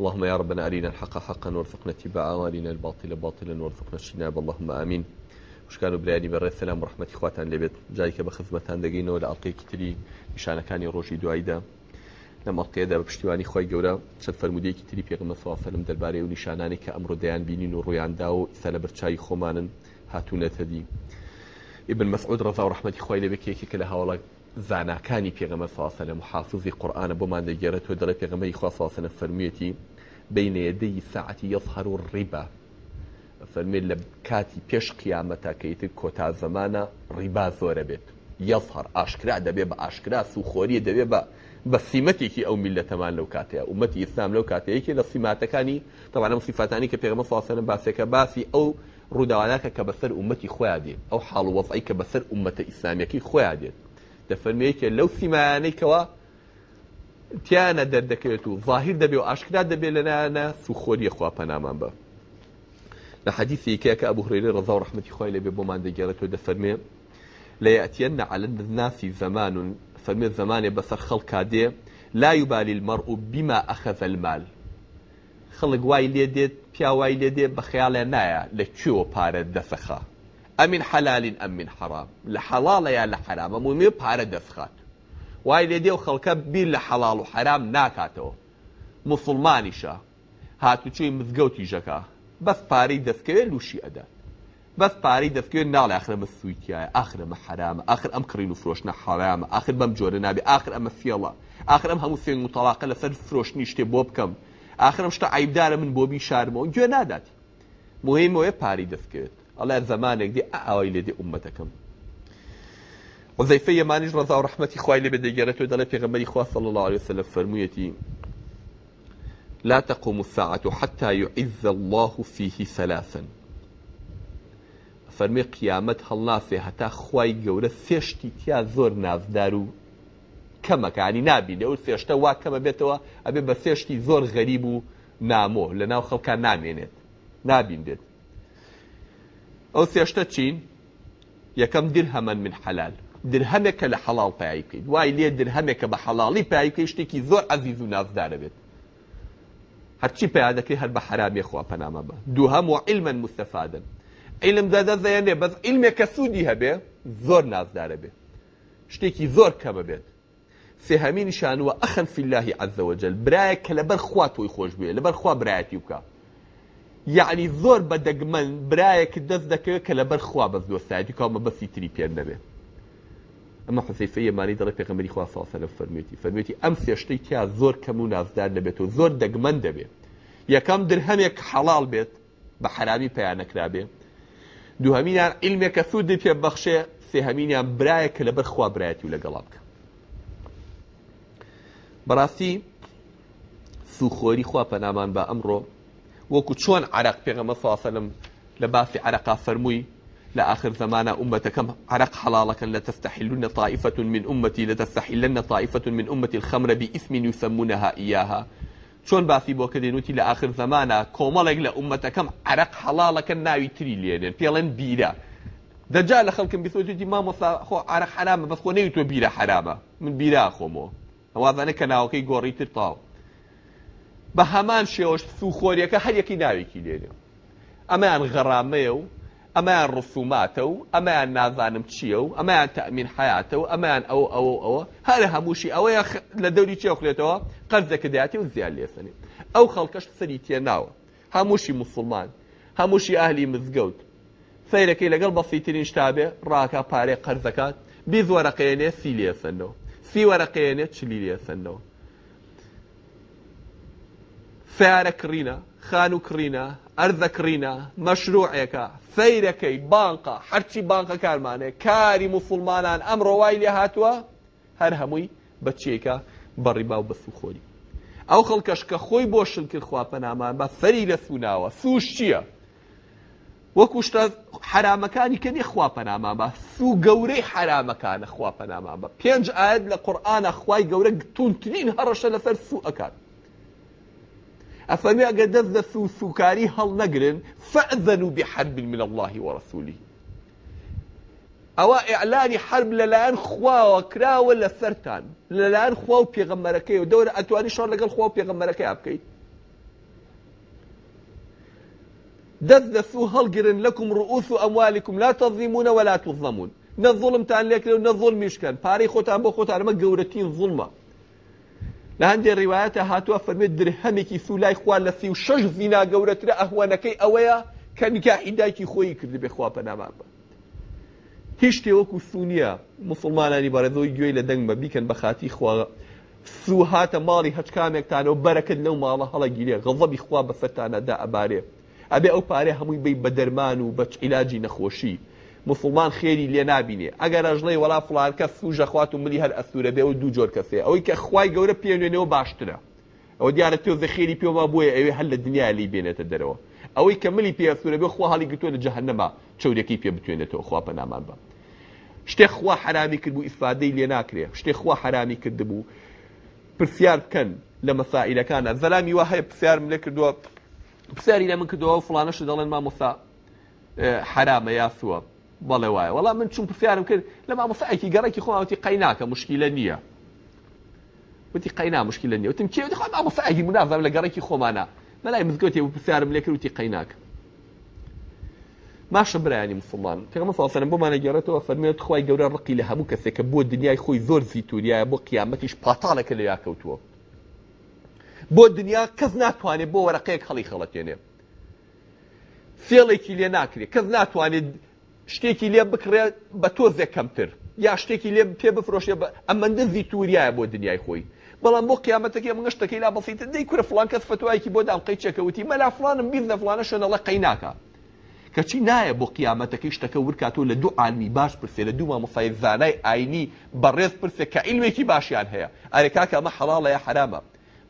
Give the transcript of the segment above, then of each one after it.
اللهم يا ربنا أرينا الحق حقا وارزقنا اتباعه وارينا الباطل باطلا وارزقنا اجتناب اللهم آمين وشکان و برایانی بەڕێ سەسلام ڕحمەتی خواتان لێبێت جایی کە بە خزمەتان دەگەینەوە لە ئەڵلقەیەکی تری نیشانەکانی ڕۆژی دواییدا لەمەڵقەیەدا بە پشتیوانی خۆی گەورە چەند فرمودەیەکی تری پێغمە سوافەلم دەربارەی و نیشانانی کە ئەمڕۆ دەیان بینین و ڕوویاندا و سە لە بەرچوی خۆمانن هاتوونەتەدی. ابن مسعود رضا ورحمة ڕحمەتی خۆی لێبێکێکی کە لە زاناکانی پێغەمە ساسەنە محافظی قورآانە بۆمان دەگەێرە تۆ دەڵێ پێغەمەی خواساسەنە فەرمیەتی بینەدەی ساعتی یەفهر و ڕیبا فەرمێت لە کاتی پێش قیامەتە کەیتر کۆتا زەمانە ڕیبا زۆرە بێت یەفهر ئاشکرا دەبێ بە ئاشکرا سوخۆریە دەبێ بە بە سیمەتێکی ئەو میلەتەمان لەو کاتەیە ومەتی ئیسلام لەو کاتەیەکی لە سیماتەکانی تەوانم سیفاتانی کە پێغمە ساسەنە باسێکە باسی ئەو ڕووداوانەکە کە بەسەر ومەتی خۆیان دێت ئەو حاڵ وەزعی کە بەسەر ومەتە ئیسلامیەکەی خۆیان دێت دەفەرمەیەکە لەو سیمانەیەکەوە تیانە دەردەکەوێت و ظاهر دەبێ و ئاشکرا دەبێت لەنانە سوخۆریە خواپەنامان بە لە حەدیثی کەکە ئەبوهرێری ڕزا و ڕحمەتی خۆی لەبێ بۆمان دەگەێڕێتەوە دەفەرمێ لە یاتیەنە علن ناسی زەمان و فەرمێ زمانێ بەسەر خەڵ کادێ لا یوبالی المەڕ و بیما ئەخەزە المال خەڵک وای لێ دێت پیاوای لێ دێ بە خەیاڵێ نایە لە کوێوە پارە دەسەخە ئەمین حەلالین ئەمین حەرام لە حەڵاڵە یا لە حەرامە مومی پارە دەستخات وای لێ دێ و خەڵکە بیر لە حەڵاڵ و حەرام ناکاتەوە مسلمانیشە هاتوچوی مزگەوتی ژەکە بەس پارەی دەستکەوێت لوشی ئەدات بس پاری دفکر نال آخر ما سويتيا آخر ما حرام آخر أم كرينو فروشنا حرام آخر بم جورنا بي آخر أم فيلا آخر أم همو سين مطلقة لسر فروش نيشتي بوبكم آخر أم شتا عيب دار من بوبي شارمو جو نادات مهم وي پاری دفکر ئەڵیان زمانێک دی ئاوای لێدی عومەتەکەم وزەیفە یەمانیش ڕزا و ڕحمەتی خوای لێ بێدەگەرێتەوە دەڵێ پێغەمەری خوا صلى الله عليه وسلم فرموویەتی لا تقوم الساعة حتى يعز الله فيه ثلاثا فەرمی قیامەت هەڵناسێ هەتا خی گەورە سێشتی تیا زۆر نازدار و کەمەکانی نبی لەو سێشتە وا کەمە بێتەوە ئەبێ بە سێشتی زۆر غەریب و نامۆ لە ناو خەڵکان نامێنێت نابیندێت ئەو سێشتە چین یەکەم دیر هەمەن من حەلال درهەمێکە لە حەڵاڵ پایایی بکەین وای لێ درهەمێکە بە حەڵاڵی پایکە شتێکی زۆر عزیز و نازدارە بێت هەرچی پیادەکەی هەر بە حرامێ خوا پەنامە بە دووهەم و عیلمەن مستەفادن عیلم دادە زەیەنێ بەس عیلمێکە سوودی هەبێ زۆر نازدارە بێت شتێکی زۆر کەمە بێت سێهەمین شانوە ئەخەن فیلهی عزەوەجل برایە کە لەبەر خوا تۆی خۆش بێ لەبەر خوا برایەتی بکە یعنی زۆر بە دەگمەن برایەک دەست دەکەوێت کە لەبەر خوا بەس دۆستایەتی کامە بەسی تری پێ نەبێت ئەمە حسیفە یەمانی دەڵی پێغەمەری خوا ساسە لە فەرمێتی فەرمێتی ئەم سێشتەی تیا زۆر کەم و نازدار دەبێت و زۆر دەگمەن دەبێت یەکەم درهەمێک حەڵال بێت بە حرامی پەیانەکرابێ دووهەمینان ئیلمێکە سوودی پێ بەخشێ سێهەمینیان برایە کە لەبەر خوا برایەتی و لەگەڵا بکە بەڕاستی سوخۆری خوا پەنامان بە ئەمڕۆ وكو شون عراق پێغەمە ساسەلم لە باسی عراقا فەرمووی لە آخر زمانە ئومەتەکەم عرق حڵالەکەن لا تستحلن طائفة من أمتي تستحلن طائفة من أمتي الخمر باسم يسمونها إياها شون باسی بۆ کە لاخر لە آخر زمانە کۆمەڵێک لە ئومەتەکەم عرق حڵالەکە ناوی تری لێنێن پێڵێن بیرە دجال خلق خەڵکم ما مصا خو عرق حرام بس خو نەوی تۆ بیرە من بیرا خو مو کە ناوەکەی گۆڕی تر تاو بە هەمان شێوەش سوخۆریەکە هەریەکی ناوێکی لێنێ ئەمەیان غەڕامەیە و ئەمایان ڕسوماتە و ئەمایان نازانم چییە و ئەمایان تەمین حیاتە و ئەمایان ئەو ئەوە ئەوە هەرە هەمووشی ئەوەیە لە دەوری چێخلێتەوە قەرزەکەداتی و زیان لێسنی ئەو خەڵکەش سەری تێناوە هەمووشی مسلمان هەمووشی ئاهلی مزگەوت سیرەکەی لەگەڵ بەسیترین شتابێ ڕاکە پارێ قەرزەکان بی زۆرەقێنێ سی لێسنەوە سی وەرەقێنێ چلی لێسنەوە فارە کڕینە خان و کڕینە ئەردە کڕینە مەشروعەکە فەیرەکەی بانقە هەرچی بانقە کارمانێ کاری مسلمانان ئەمڕۆوای لێ هاتووە هەر هەمووی بەچێکە بەڕیبا و بەسوخۆری ئەو خەڵکەش کە خۆی بۆ شل کرد خواپەنامان بە فەری لە سوناوە سوش چییە؟ وەکو شتە حرامەکانی کە نێخوا پەنامان بە سو گەورەی حرامەکانە خوا پەنامان بە پێنج ئاەت لە قورآانە خوای گەورە تونترین هەڕەشە لەسەر سوئەکان ئەفەرمێ ئەگە دەست سكاري هل هەڵنەگرن فأذنوا بحرب من الله ورسوله أو إعلان حرب لەلایەن خواوە کراوە لە سەران لەلایەن خوا و پێغەمەرەکەی و دەورە ئەتوانی شار لەگەڵ خوا و پێغەمەرەکەی بکەیت دەست دەسو هل لەکم لكم رؤوس أموالكم لا تظلمون ولا تظلمون نظلم زوڵمتان لێکرێ و نە باري میشکەن پارەی خۆتان بۆ خۆتانمە گەورەتین ظلمه لە هەندێک ڕیواەتە هاتووە فەرمێت درهەمێکی سولای خوا لە سی و شش زینا گەورەترە ئەهوانەکەی ئەوەیە کە نیکاحی دایکی خۆی کردی بێخوا پەنامان بە هیچ شتێوەکو سونیە مسلمانانی بەڕێزەوەی گوێی لە دەنگ بە بیکەن بە خاتی خوا سو هاتە ماڵی هەچ کامێکتانەوە بەرەکرد لەو ماڵە هەڵە گیرێ غەڵەبی خوا بەسەرتانەدا ئەبارێ ئەبێ ئەو پارێ هەمووی بی بە دەرمان و بە عیلاجی نەخۆشی مسلمان خێری لێ نبینێ ئەگەر ئەژڵی وەڵا فڵانکە سوژەخوات و ملی هەر ئەسوورە بێ و دوو جۆر کەسێ ئەوەی کە خخوای گەورە پێێنەوە باشترە ئەو دیارە تۆ زەخێری پێوە بۆیە ئەوێ هەر لە دنیا لی بێنێتە دەرەوە ئەوەی کە ملی پێسوورە بێ خوا هەڵی گتووە لە جەهنەما چودێکی پێ بتوێنێتەوە خوا پەنامان بە شتێک خوا حرامی کرد بوو ئیسفادەی لێ ناکرێ شتێک خوا حرامی کرد بوو پرسیار بکەن لە مەسائلەکانە زەلامی وا هەیە پرسیارم لێ کردووە پرسیاری لە من کردەوە فلانەش دەڵێن ما مسا حرامە یاسووە بەڵێ وایە وەڵام من چون پرسیارم کرد لە مامۆسایکی گەڕێکی خۆناوتی قەیناکە مشکیلە نییە وتی قەینا مشکیلە نیە وتم کێ خۆ مامۆسایکی منازم لە گەڕێکی خۆمانە مەلای مزگەوتی و پرسیارم لێ کردوتی قەیناک ماشە برایانی مسلمان پێغمە ساسەرم بۆمانە گەڕێتەوە فەرمێت خخوای گەورە ڕقی لە هەموو کەسێکە بۆ دنیای خۆی زۆر زیتوریایە بۆ قیامەتیش پاتالەکە لە یاکەوتووە بۆ دنیا کەس ناتوانێت بۆ وەرەقەیەک خەڵی خەڵەتێنێ سێڵێکی لێ ناکرێت کەس ناتوانێت شتێکی لێ بکڕێت بە تۆزێک کەمتر یا شتێکی لێ پێ بفرۆشێ ئەمەندە زیتوریایە بۆ دنیای خۆی بەڵام بۆ قیامەتەکە من شتەکەی لا بەسییت دەی کورە فلان کەس فتوایکی بۆ دام قەی چەکەوتی مەلا فلانم بیر نەفلانە شوێنەڵە قەیناکە کەچی نایە بۆ قیامەتەکەی شتەکە ورکاتۆ لە دوو عالمی باش پرسێ لە دوومە مساید زانای ئاینی بەڕێز پرسێ کە ئیلمێکی باشیان هەیە ئارێکاکە ئەمە حەڵاڵەیە حرامە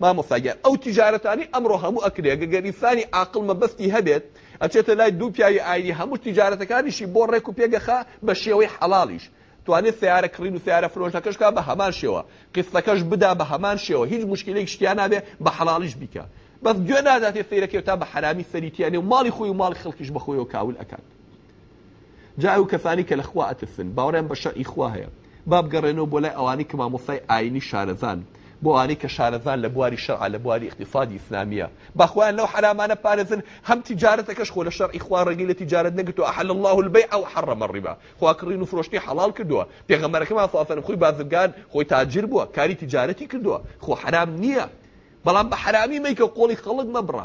ما مساگەر ئەو تیجارەتانی ئەمڕۆ هەموو ئەکرێ گەگەریسانی عقلمە بەستی هەبێت ئەچێتە لای دوو پیاوی ئاینی هەموو تیجارەتەکانیشی بۆ ڕێک و پێگەخە بە شێوەی حەڵاڵیش توانێت سیارە کڕین و سیارە فرۆشەکەشکا بە هەمان شێوە قستەکەش بدا بە هەمان شێوە هیچ مشکلەی شتیان نابێ بە حەڵالیش بیکە بەس گوێ ناداتێت سیرەکەی تا بە حرامی سەریتیانێ و ماڵی خۆی و ماڵ خەڵکیش بەخۆی و کاول ئەکات جای و کەسانی کە لەخوا ئەتفن باوەڕێن بە شەئیخوا هەیە بابگەڕێنەوە بۆ لای ئەوانی کە مامۆسای ئاینی شارەزان بۆ ئەوانەی کە شارەزان لە بواری شەرع لە بواری اقتصادی ئیسلامیە باخوایان لەو حرامانە پارێزن هەم تیجارەتەکەش خۆ لە شەرعی خوا ڕێگەی لە تیجارەت نەگرتو ئەحل الله البيع او حرم الربا خواکڕین و فرۆشتی حلال کردووە پێغەمبەرەکەمان فافەن خۆی بازرگان خۆی تاجر بووە کاری تیجارەتی کردووە خۆ حرام نییە بەڵام بە حرامی مەیکە قۆڵی خەڵک مەبڕە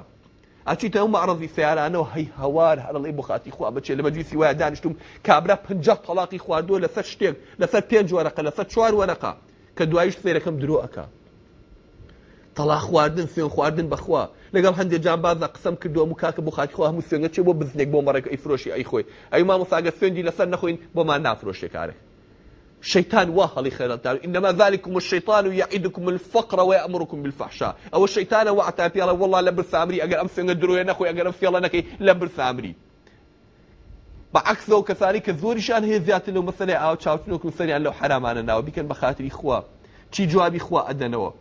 ئەچیتە ئەو معڕزی سیارانەوە هەی هەوار هەڵی بخاتی خوا بچێت لە مەجلیسی وایە دانیشتم کابرا پنج تەڵاقی خواردووە لەسەر شتێک لەسەر پێنج وەرەقە لەسەر چوار وەرەقا کە دوایش سێرەکەم درۆ ئەکە تەڵا خواردن سين خواردن بخوا لقال هندي جا بعض قسم كدو مكاك بو خاك خوا مسين سوێنگە بو بۆ بو بۆ اي فروشي اي خوي اي ما مساگە سوێنی لەسەر نەخۆین بۆمان نافرۆشێکارێک شيطان خير خيرتان انما ذلكم الشيطان يعدكم الفقر ويامركم بالفحشاء او الشيطان وعتا بيلا والله لبر ثامري اقل ام درو دروي نخوي اقل ام نكي لبر ثامري بعكسه كذلك زوري شان هي ذات لو مثلا او تشاوتنوك مثلا لو حرام انا ناوي بكن بخاطر اخوا تشي جوابي اخوا ادنوا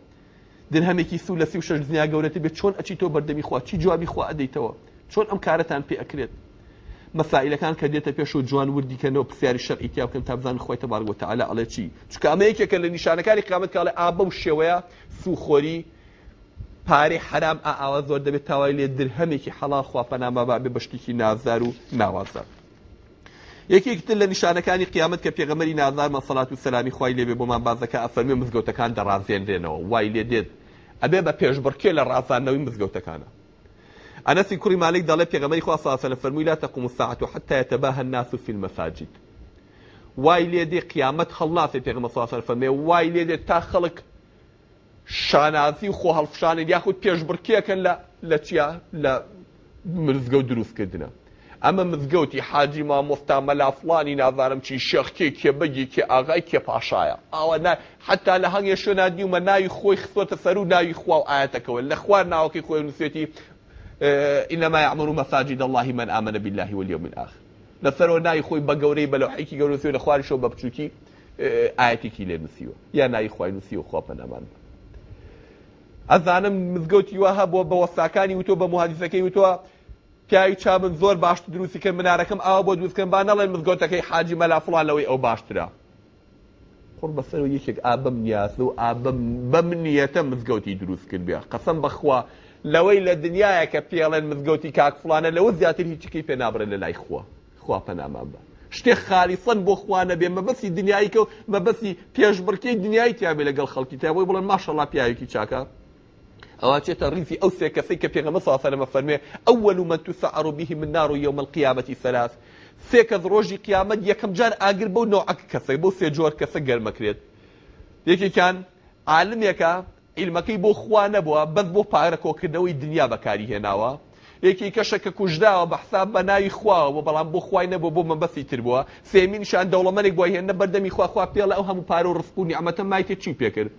درهمێکی سو لە سی و شش دنیا گەورەتی بێت چۆن ئەچی تۆ بەردەمی خوا چی جوابی خوا ئەدەیتەوە چۆن ئەم کارەتان پێ ئەکرێت مەسائلەکان کە دێتە پێش و جوان وردیکەنەوە پرسیاری شەرئیتیا بکەن تابزان خۆی تەبارگوە تەعالا ئەڵێ چی چکامەیەکێکە لە نیشانەکانی قامەت کاڵێ ئابە و شێوەیە سوخۆری پارەی حرام ئاوا زۆر دەبێت تاوای لێ درهمێکی حەڵا خواپەنامە بابێ بەشتێکی نازار و ناوازە. یەکێکتر لە نیشانەکانی قیامەت کە پێغەمەری نازار مەسەڵات و سەلامی خی لێبێ بۆمان بازەکە ئەفەرمێ مزگەوتەکان دەڕازێنرێنەوە وای لێ دێت ئەبێ بە پێشبڕکێ لە ڕازاندنەوەی مزگەوتەکانە ئەنەسی کوڕی مالک دەڵێ پێغەمەی خواسە لە فەرمووی لا تەقوم ساعت و حتى يتباهى الناس في المساجد وای لێ دێ قیامەت خەڵاسێ پێغەمە ساسەر فەرمێ وای لێ دێ تا خەڵک شانازی و خۆ هەڵفشانێت یاخود پێشبڕکێکەکەن لە لە چیا لە مرزگە و دروستکردنە ئەمە مزگەوتی حاجی مامۆستا مەلافڵانی نازارم چی شەخکێ کێبەگی کێ ئاغای کێ پاشایە ئاوە نای حتا لە هەنگێ شوێنادیومە ناوی خۆی خسۆتە سەر و ناوی خوا و ئاەتەکەەوە لە خوار ناوەکەی خۆی نووسێتی ئینەما عمر و مەساجی دەڵی من ئامنە بالله ولیە من ئاخ لەسەرەوە ناوی خۆی بە گەورەی بەلەحیکی گەورسێ لە خواریشەوە بە بچووکی ئاەتێکی لێ نووسیوە یا ناوی خوای نووسی و خۆپەنەمان ئەزانم مزگەوتی وە هەبووە بە وەساکانی وتۆ بە مهاجزەکەی وتوە پیاوی چا من زۆر باش دروستی کرد منارەکەم ئاوا بۆ دروستکەم با نەڵێن مزگۆتەکەی حاجی مەلا فڵان لەوەی ئەو باشترە قڕ بەسەر یەکێک ئابم نیاز و ئابم بە منیەتە مزگەوتی دروست کرد بێ قەسم بەخوا لەوەی لە دنیاە کە پێڵێن مزگەوتی کاک فلانە لەوە زیاتر هیچکی پێ نابڕێ لە لای خوا خوا پەنامان بە شتێک خالیسەن بۆ خوانە بێ مەبەسی دنیایکە و مەبەسی پێشبڕکەی دنیای تیاابێ لەگەڵ خەڵکی تیا بۆی بڵێن ماشەڵا پیاوێکی چاکە ئەوە چێتە ڕیفی ئەو سێ کەسەی کە پێغەمە ساسەرمە فەرمێ ئەول و مەتوسە ئەڕوبیه من نار و یوم القیامەتی سەلاس سێ کەس ڕۆژی قیامەت یەکەم جار ئاگر بەو نۆعەک کەسەی بۆ سێ جۆر کەسە گەرمەکرێت یەکێکان عالمێکە ئیلمەکەی بۆ خوا نەبووە بەس بۆ پارەکۆکردنەوەی دنیا بەکاری هێناوە یەکی کەشە کە کوژداوە بەحساب بە ناوی خواوە بەڵام بۆ خوای نەبوو بۆ مەبەسی تر بووە سێمینشان دەوڵەمەێک بۆ هێنە بەردەمی خواخوا پێڵە ئەو هەموو پارە و ڕفکونی ئەمەتە مایتە چی پێکرد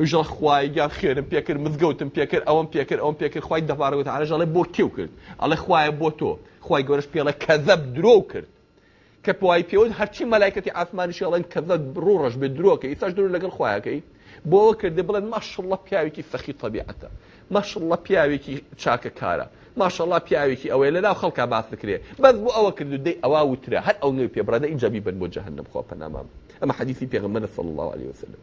ژڵ خوایگە خێرم پێکرد مزگەوتم پێکرد ئەوم پێکرد ئەوم پێکرد خی دەبارەوەت عرەژەڵێ بۆ کێو کرد ئەڵێ خوایە بۆ تۆ خی گەورەش پێڵە کەزەب درۆ کرد کە پوای پێوت هەرچی مەلایکەتی ئاسمانی شێڵێن کەزە ڕۆڕش بێ درۆکە ئیساش درو لەگەڵ خویەکەی بۆەوە کردی بڵێن ماشله پیاوێکی سەخی تەبیعەتە ماشله پیاوێکی چاکە کارە ماشله پیاوێکی ئەوەی لەناو خەڵکا باسکرێ بەس بۆ ئەوە کردو دەی ئەوا وترە هەر ئەو نوێ پێبرادە اینجابی بن بۆ جەهنم خۆ پەنامام ئەمە حەدیثی پێغمبەر صلی الله عليه وسلم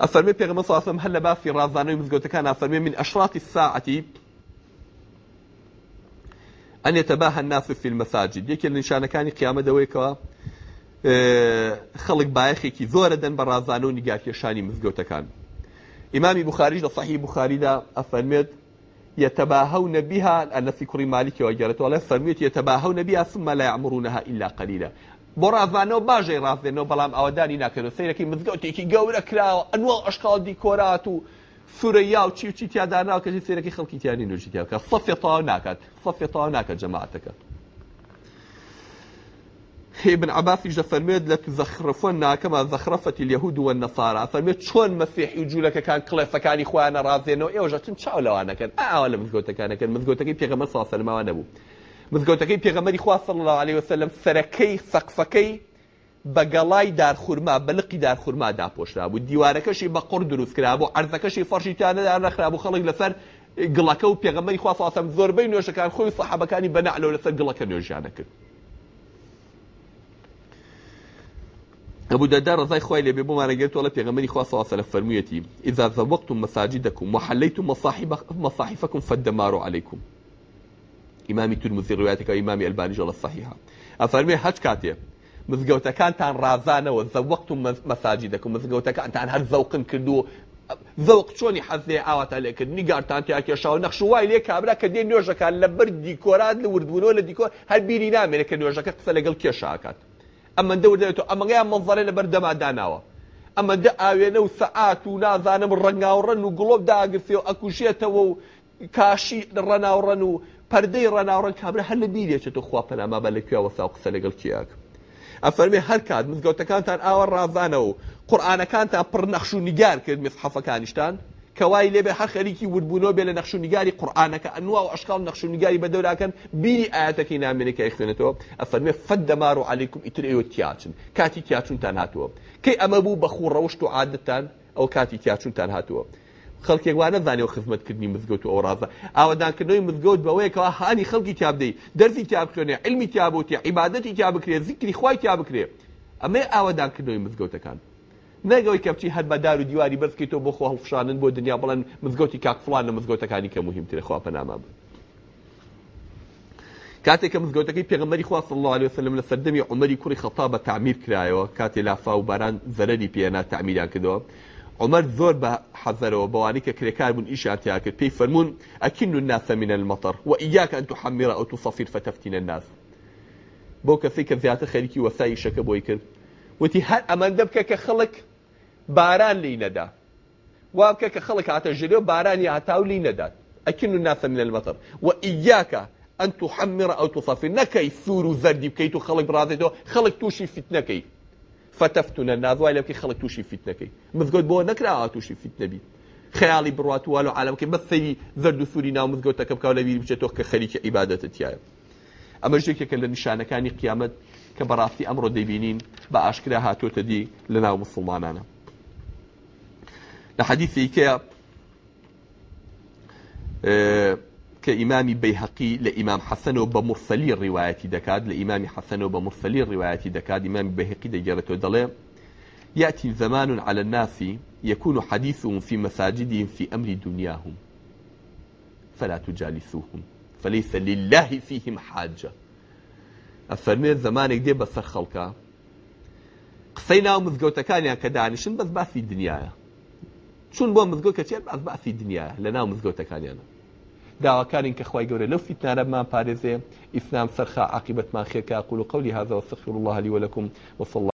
أفرمي ئەفەرمێ پێغمە ساسم هەل في بافی ڕازانەوەی مزگەوتەکان أفرمي من أشراط الساعة أن يتباهى الناس في المساجد اللي كان قيامة دويكا آه، خلق دەوەیەکەوە كي بایەخێکی دن دەن بە يشاني و نیگارکێشانی إمامي بخاري بخاریش صحيح بخاري بخاریدا أفرمي يتباهون بها في كريم مالك وجرت ولا فرميت يتباهون بها ثم لا يعمرونها إلا قليلا بۆ ڕازمانەوە باشژەی ڕاستێنەوە بەڵام ئەوەدانی ناکرێت سیرەکی مزگەوتێکی گەورە کراوە ئەنوەڵ ئەشقال دیکۆرات و سورەیا و چی و چی تیاداناو کەژی سیرەکی خەڵکی تیانی نوژی تیاکە سەفێتەوە ناکات سەفێتەوە ناکات جەماعەتەکە ابن عباسی ژە فەرمێت لە زەخرفۆن ناکەمە زەخرەفەتی لەهود وە نەسارا فەرمێت چۆن مەسیحی و جوولەکەکان کڵێفەکانی خۆیانە ڕازێنەوە ئێوەژە چن چاو لەوانەکەن ئاوا لە مزگۆتەکانەکەن مزگۆتەکەی پێغەمە ساسەرماوە نەبوو مزگەوتەکەی پێغەمەری خوا صلی الله عليه وسلم سەرەکەی سەقفەکەی بە گەڵای دارخورما بەلقی دارخورما داپۆشرا بوو دیوارەکەشی بە قڕ دروست کرا بوو ئەرزەکەشی فەرشیتانە نەخرا بوو خەڵک لەسەر گڵەکە و پێغەمەری خوا ساسەم زۆربەی نوێشەکان خۆی سەحابەکانی بەنعلەوە لەسەر گڵەکە نوێژیانە کرد ابو درداء رضي خوي لي بيبو ما رجعت ولا بيغمني خوا صلى الله عليه اذا ذوقتم مساجدكم وحليتم مصاحب مصاحفكم فالدمار عليكم ئیمامی تورمسی ڕوایەتەکە ئیمامی ئەلبانی جەڵە سەحیحا ئەفەرمێ هەچ کاتێ مزگەوتەکانتان ڕازانەوە زەوەقت و مەساجیدەکە مزگەوتەکانتان هەر زەوقن کردووە زەوق چۆنی حەزێ ئاواتە لێکرد نیگارتان تیاکێشاو نەخشوای لێ کابرا کە دێ نوێژەکان لە بەر دیکۆرات لە وردبوونەوە لە دیکۆ هەر بیری نامێنێت کە نوێژەکە قسە لەگەڵ کێشاکات ئەمە دەوردێتەوە ئەمەگەیان منظەرە لە بەر دەماداناوە ئەمەدە ئاوێنە و سەعات و نازانم ڕنگاوڕەن و گڵۆب داگرفێ و ئەکوشێتەوە و کاشی ڕەناوڕەن و پەردەی ڕەناوڕەن کابرا هەر لە بیرێتێت و خوا پەناما بە لەکوێوە ساو قسە لەگەڵ کیاکە ئەفەرمێ هەرکات مزگەوتەکانتان ئاوە ڕازانەوە و قورآانەکانتان پڕ نەخش و نیگار کرد مسحەفەکانیشتان کەوای لێبێ هەر خەریکی وردبوونەوە بێ لە نەخش و نیگاری قورآانەکە ئەنوا و ئەشقال نەخش و نیگاری بە دەوراکەن بینی ئاەتەکەی نامێنەکەی خوێنێتەوە ئەفەرمێ فەت دەمار و عیکم ئیتر ئێوە تیاچن کاتی تیاچونتان هاتووە کەی ئەمە بوو بەخوڕەوشت و عادتان ئەو کاتی تیاچونتان هاتووە خەڵکێک وانە زانێ خزمەتکردنی مزگەوت و ئەوڕازە ئاوادانکردنەوەی مزگەوت بەوەیەکەوە هاانی خەڵکی تابدەی دەرسی تابکردێ علمی تابوتی عیباەتی تا بکرێ زیکری خی تا بکرێ ئەمێ ئاوادانکردنەوەی مزگەوتەکان نەگەوەی کەپچی هەر بەدار و دیواری بەسکەیتەوە بۆ خۆ هەڵفشانن بۆ دنیا بڵەن مزگەوتی کاکفلان لە مزگەوتەکانی کە مهمترە خوا پەناما بن کاتێک کە مزگەوتەکەی پێغمەری خواست الله عليه وسلم لە سەردەمی عمەری کوڕی خەتا بە تعمیر کرایەوە کاتێ لافا و باران زەرەری پێنا تعمیران کردەوە عمر ذور بحذر وبوانيك كريكار من کرێکار بوون بي فرمون أكن الناس من المطر وإياك أن تحمر أو تصفر فتفتن الناس بوك فيك ذات کەسی وثاي شك خەریکی وتي شەکە أمان دبك وتی باران لي ندا وابك بکە عطا خەڵک باران ژلێ لي ندا أكن الناس من المطر وإياك أن تحمر أو تصفر نكي ثور سوور بكي تخلق برازته خلق توشي فتنكي فتفتن الناس وإلى كي خلق توشي فتنة كي مذقود بوا نكرا توشي فتنة بي خيالي بروات والو عالم كي مثي ذرد ثورينا ومذقود تكبكا ولا بيري بجتوك كخليك عبادة تيايا أما جيكي كلا نشانا كاني قيامت كبرافتي أمرو ديبينين بأشكرا هاتو تدي لنا ومسلمانانا لحديثي كي أه كإمام بيهقي لإمام حسن ئیمام حەسەنەوە بە مرسەلی ڕیواەتی دەکات لە ئیمامی حەسەنەوە بە مرسەلی ڕیواەتی دەکات ئیمامی يأتي زمان على الناس يكون حديثهم في مساجدهم في أمر دنياهم فلا تجالسوهم فليس لله فيهم حاجة أفرمي زمانك دي بسر خلقا قسينا ومزقوتكان يعني كدانشن بس في دنيايا شون بو مزقوتك بس باسي دنيايا لنا يا يعني دعوة داواکارین کە خخوای گەورە لەو فیتنارەمان بارزة إثنان سرخة عقبت ما قول و قولي هذا واستغفر الله لي ولكم وصلى